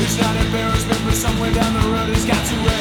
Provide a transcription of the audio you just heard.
It's not embarrassment, but somewhere down the road it's got to end.